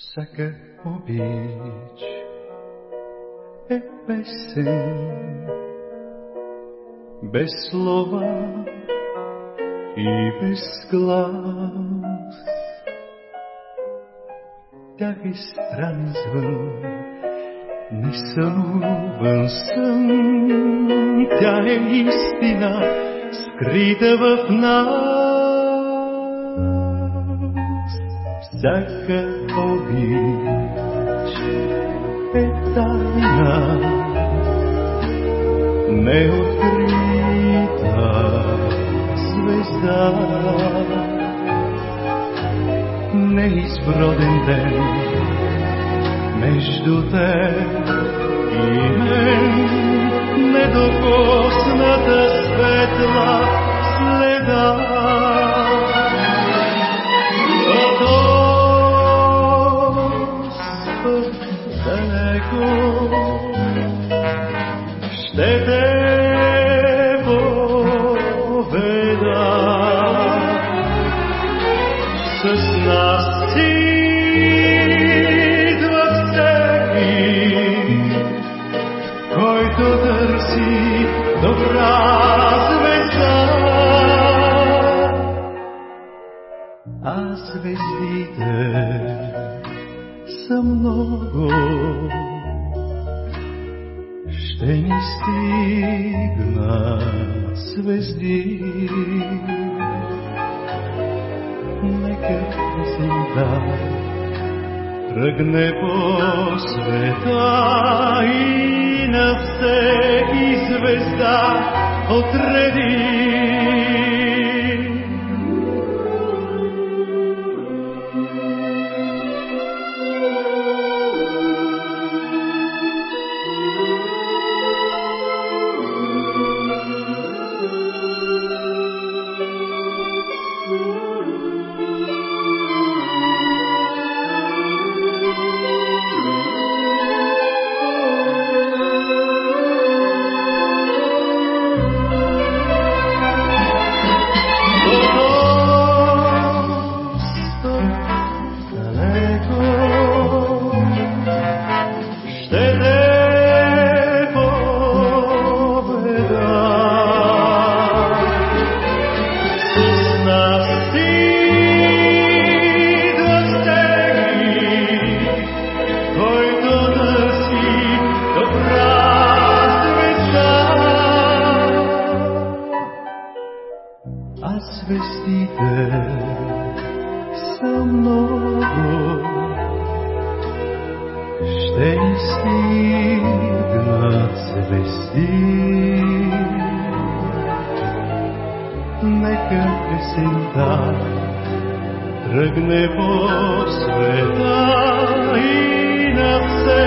Всяка обич е песен, без слова и без глас. Тях е странен звън, несънуван сън. Тя е истина, скрита в нас. Всяка обич е тайна, неоткрита звезда. Неизброден ден между теб и мен, недокосната светла следа. Далеко ще те са много. Ще ни стигнат звезди. Нека песента тръгне по света и на всеки звезда отреди. Звездите са много, ще ни стигнат звезди. Нека песента тръгне по света и на звезда